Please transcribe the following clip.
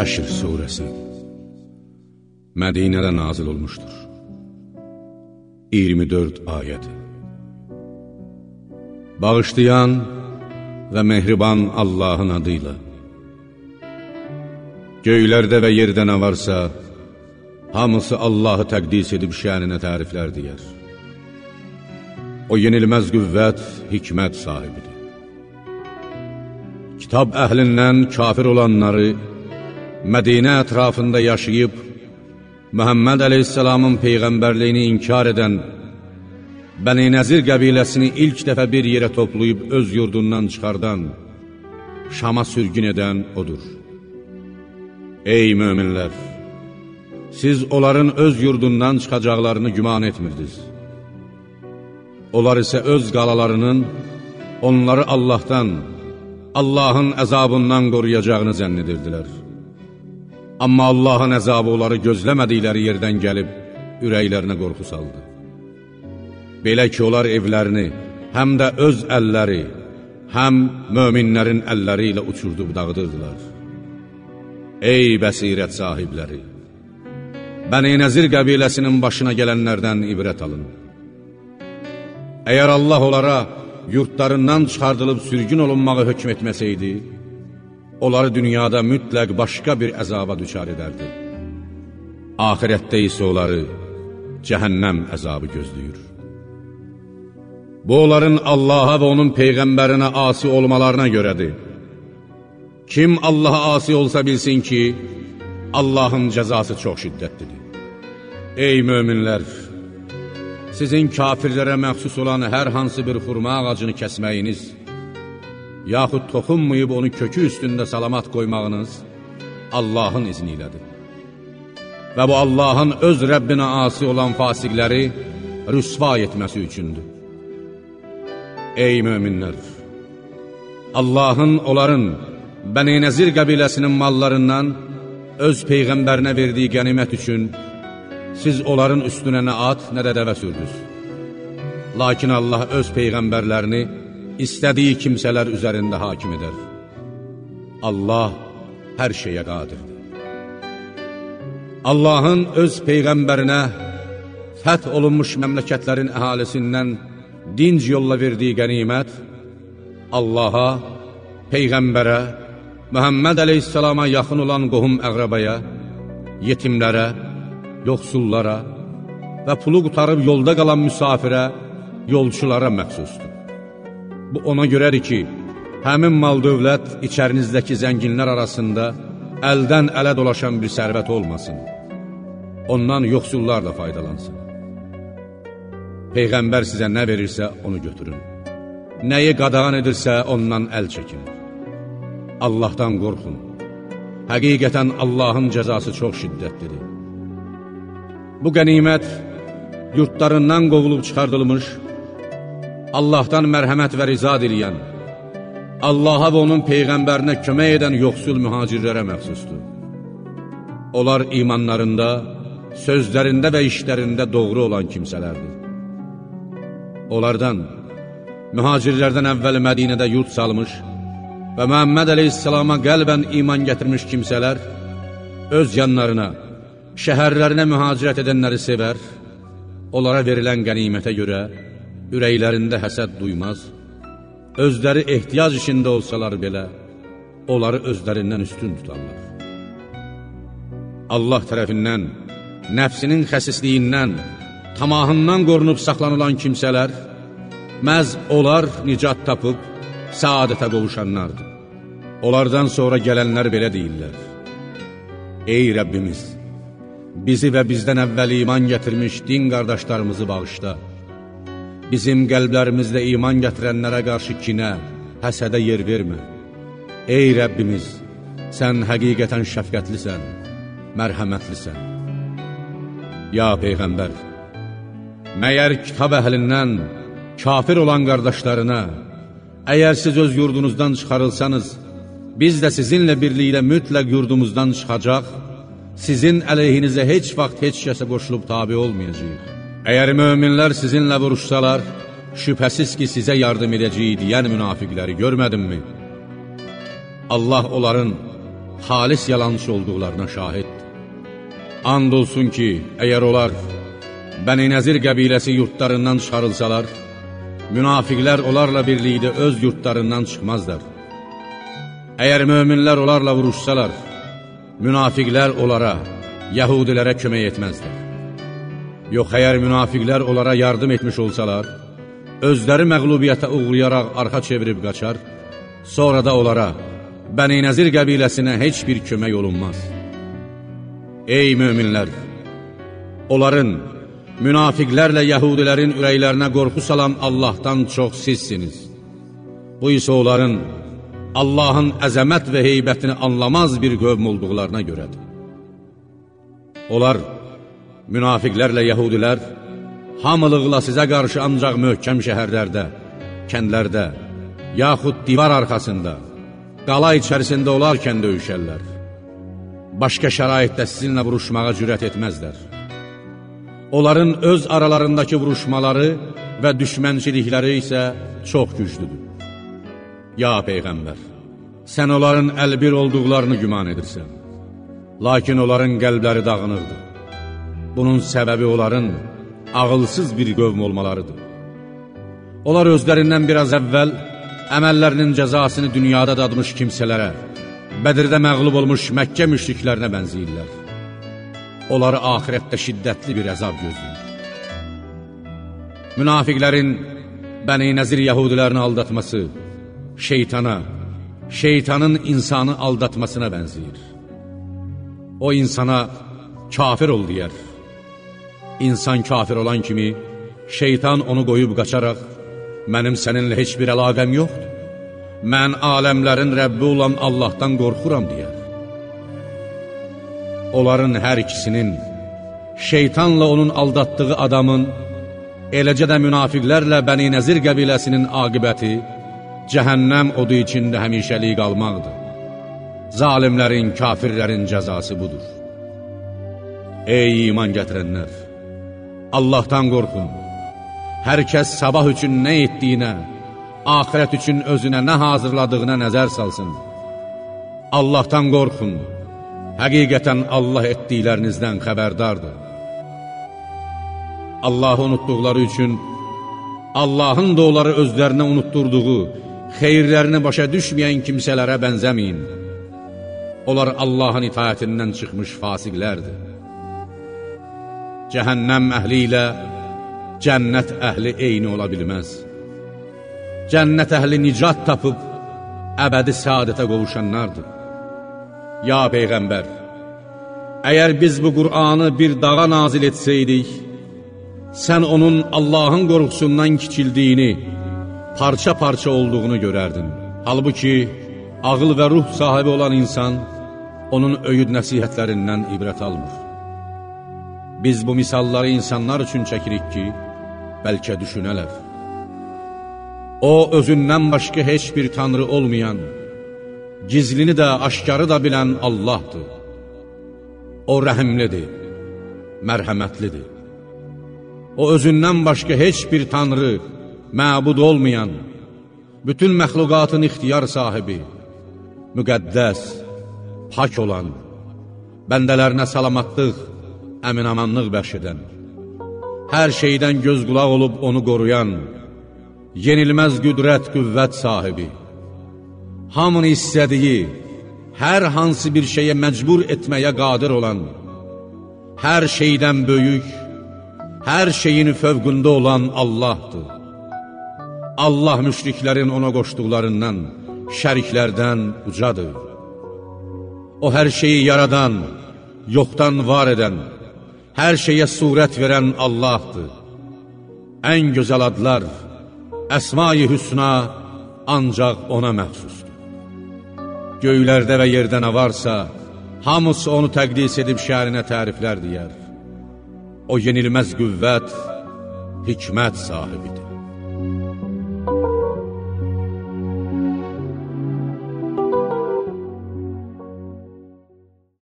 Həşr surəsi. Mədinədə nazil olmuşdur. 24 ayəd Bağışlayan və mehriban Allahın adıyla Göylərdə və yerdə nə varsa Hamısı Allahı təqdis edib şəninə təriflər deyər. O yenilməz qüvvət, hikmət sahibidir. Kitab əhlindən kafir olanları Mədinə ətrafında yaşayıb, Məhəmməd əleyhissalamın Peyğəmbərliyini inkar edən, Bəni Nəzir qəbiləsini ilk dəfə bir yerə toplayıb öz yurdundan çıxardan, Şama sürgün edən odur. Ey möminlər! Siz onların öz yurdundan çıxacaqlarını güman etmirdiniz. Onlar isə öz qalalarının onları Allahdan, Allahın əzabından qoruyacağını zənn edirdilər. Amma Allahın əzabı onları gözləmədikləri yerdən gəlib, ürəklərinə qorxu saldı. Belə ki, onlar evlərini, həm də öz əlləri, həm möminlərin əlləri ilə uçurdub dağıdırdılar. Ey bəsirət sahibləri! Bəni Nəzir qəbiləsinin başına gələnlərdən ibrət alın. Əgər Allah onlara yurtlarından çıxardılıb sürgün olunmağı hökm etməsəydi, onları dünyada mütləq başqa bir əzaba düçar edərdi. Ahirətdə isə onları cəhənnəm əzabı gözləyir. Bu, onların Allaha və onun Peyğəmbərinə asi olmalarına görədir. Kim Allaha asi olsa bilsin ki, Allahın cəzası çox şiddətlidir. Ey möminlər! Sizin kafirlərə məxsus olan hər hansı bir xurma ağacını kəsməyiniz, yaxud toxunmayıb onu kökü üstündə salamat qoymağınız Allahın izni ilədir. Və bu Allahın öz Rəbbinə asi olan fasiqləri rüsva etməsi üçündür. Ey möminlər! Allahın onların Bəni Nəzir qəbiləsinin mallarından öz Peyğəmbərinə verdiyi qənimət üçün siz onların üstünə nə at, nə də dəvə sürdünüz. Lakin Allah öz Peyğəmbərlərini istədiyi kimsələr üzərində hakim edər. Allah hər şeyə qadirdir. Allahın öz Peyğəmbərinə fəth olunmuş məmləkətlərin əhalisindən dinc yolla verdiyi qənimət Allaha, Peyğəmbərə, Məhəmməd əleyhissalama yaxın olan qohum əqrəbaya, yetimlərə, yoxsullara və pulu qutarıb yolda qalan müsafirə, yolçulara məxsusdur. Bu ona görədir ki, həmin mal dövlət içərinizdəki zənginlər arasında əldən ələ dolaşan bir sərvət olmasın. Ondan yoxsullar da faydalansın. Peyğəmbər sizə nə verirsə, onu götürün. Nəyi qadağan edirsə, ondan əl çəkin. Allahdan qorxun. Həqiqətən Allahın cəzası çox şiddətlidir. Bu qənimət yurtlarından qovulub çıxardılmış, Allahdan mərhəmət və riza diləyən, Allaha və onun Peyğəmbərinə kömək edən yoxsul mühacirlərə məxsusdur. Onlar imanlarında, sözlərində və işlərində doğru olan kimsələrdir. Onlardan, mühacirlərdən əvvəl Mədinədə yurt salmış və Məhəmməd əleyhissalama qəlbən iman gətirmiş kimsələr öz yanlarına, şəhərlərinə mühacirət edənləri sevər, onlara verilən qənimətə görə ürəklərində həsəd duymaz, özləri ehtiyac içində olsalar belə, onları özlərindən üstün tutarlar. Allah tərəfindən, nəfsinin xəsisliyindən, tamahından qorunub saxlanılan kimsələr, məz onlar nicat tapıb, saadətə qovuşanlardır. Onlardan sonra gələnlər belə deyirlər, Ey Rəbbimiz, bizi və bizdən əvvəl iman gətirmiş din qardaşlarımızı bağışla, Bizim qəlblərimizdə iman gətirənlərə qarşı kinə, həsədə yer vermə. Ey Rəbbimiz, sən həqiqətən şəfqətlisən, mərhəmətlisən. Ya Peyğəmbər, məyər kitab əhlindən kafir olan qardaşlarına, əgər siz öz yurdunuzdan çıxarılsanız, biz də sizinlə birlikdə mütləq yurdumuzdan çıxacaq, sizin əleyhinizə heç vaxt heç kəsə qoşulub tabi olmayacaq. Əgər möminlər sizinlə vuruşsalar, şübhəsiz ki, sizə yardım edəcəyi deyən münafiqləri görmədinmi? Allah onların xalis yalançı olduqlarına şahiddir. And olsun ki, əgər onlar Bəni Nəzir qəbiləsi yurtlarından çıxarılsalar, münafiqlər onlarla birlikdə öz yurtlarından çıxmazlar. Əgər möminlər onlarla vuruşsalar, münafiqlər onlara, yəhudilərə kömək etməzlər. Yox, əgər münafiqlər onlara yardım etmiş olsalar, özləri məqlubiyyətə uğrayaraq arxa çevirib qaçar, sonra da onlara, Bəni Nəzir qəbiləsinə heç bir kömək olunmaz. Ey möminlər! Onların, münafiqlərlə yəhudilərin ürəklərinə qorxu salan Allahdan çox sizsiniz. Bu isə onların Allahın əzəmət və heybətini anlamaz bir qövm olduqlarına görədir. Onlar, münafiqlərlə yəhudilər, hamılıqla sizə qarşı ancaq möhkəm şəhərlərdə, kəndlərdə, yaxud divar arxasında, qala içərisində olarkən döyüşərlər. Başqa şəraitdə sizinlə vuruşmağa cürət etməzlər. Onların öz aralarındakı vuruşmaları və düşmənçilikləri isə çox güclüdür. Ya Peyğəmbər, sən onların əlbir olduqlarını güman edirsən. Lakin onların qəlbləri dağınıqdır. Bunun səbəbi onların ağılsız bir qövm olmalarıdır. Onlar özlərindən biraz əvvəl əməllərinin cəzasını dünyada dadmış kimsələrə, Bədirdə məğlub olmuş Məkkə müşriklərinə bənziyirlər. Onları ahirətdə şiddətli bir əzab gözləyir. Münafiqlərin Bəni Nəzir yəhudilərini aldatması, şeytana, şeytanın insanı aldatmasına bənziyir. O insana kafir ol deyər. İnsan kafir olan kimi, şeytan onu qoyub qaçaraq, mənim səninlə heç bir əlaqəm yoxdur. Mən aləmlərin Rəbbi olan Allahdan qorxuram deyər. Onların hər ikisinin, şeytanla onun aldatdığı adamın, eləcə də münafiqlərlə Bəni Nəzir qəbiləsinin aqibəti, cəhənnəm odu içində həmişəlik qalmaqdır. Zalimlərin, kafirlərin cəzası budur. Ey iman gətirənlər! Allahdan qorxun. Hər kəs sabah üçün nə etdiyinə, axirət üçün özünə nə hazırladığına nəzər salsın. Allahdan qorxun. Həqiqətən Allah etdiklərinizdən xəbərdardır. Allahı unutduqları üçün Allahın da onları özlərinə unutturduğu, xeyirlərini başa düşməyən kimsələrə bənzəməyin. Onlar Allahın itaətindən çıxmış fasiqlərdir. Cəhənnəm əhli ilə cənnət əhli eyni ola bilməz. Cənnət əhli nicat tapıb, əbədi saadətə qovuşanlardır. Ya Peyğəmbər, əgər biz bu Qur'anı bir dağa nazil etsəydik, sən onun Allahın qorxusundan kiçildiyini, parça-parça olduğunu görərdin. Halbuki, ağıl və ruh sahibi olan insan, onun öyüd nəsihətlərindən ibrət almır. Biz bu misalları insanlar üçün çəkirik ki, bəlkə düşünələr. O, özündən başqa heç bir tanrı olmayan, gizlini də, aşkarı da bilən Allahdır. O, rəhimlidir, mərhəmətlidir. O, özündən başqa heç bir tanrı, məbud olmayan, bütün məxluqatın ixtiyar sahibi, müqəddəs, pak olan, bəndələrinə salamatlıq, əminamanlıq bəxş edən, hər şeydən göz qulaq olub onu qoruyan, yenilməz qüdrət, qüvvət sahibi, hamını istədiyi, hər hansı bir şeyə məcbur etməyə qadir olan, hər şeydən böyük, hər şeyin fövqündə olan Allahdır. Allah müşriklərin ona qoşduqlarından, şəriklərdən ucadır. O hər şeyi yaradan, yoxdan var edən, hər şeyə surət verən Allahdır. Ən gözəl adlar, əsma-i hüsna ancaq ona məxsusdur. Göylərdə və yerdə nə varsa, hamısı onu təqdis edib şərinə təriflər deyər. O yenilməz qüvvət, hikmət sahibidir.